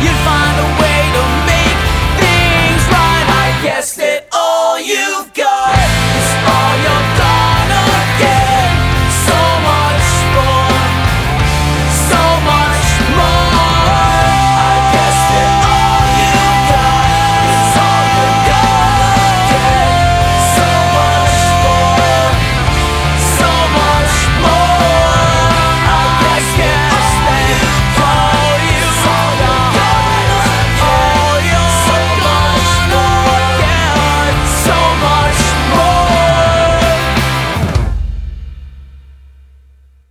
You'd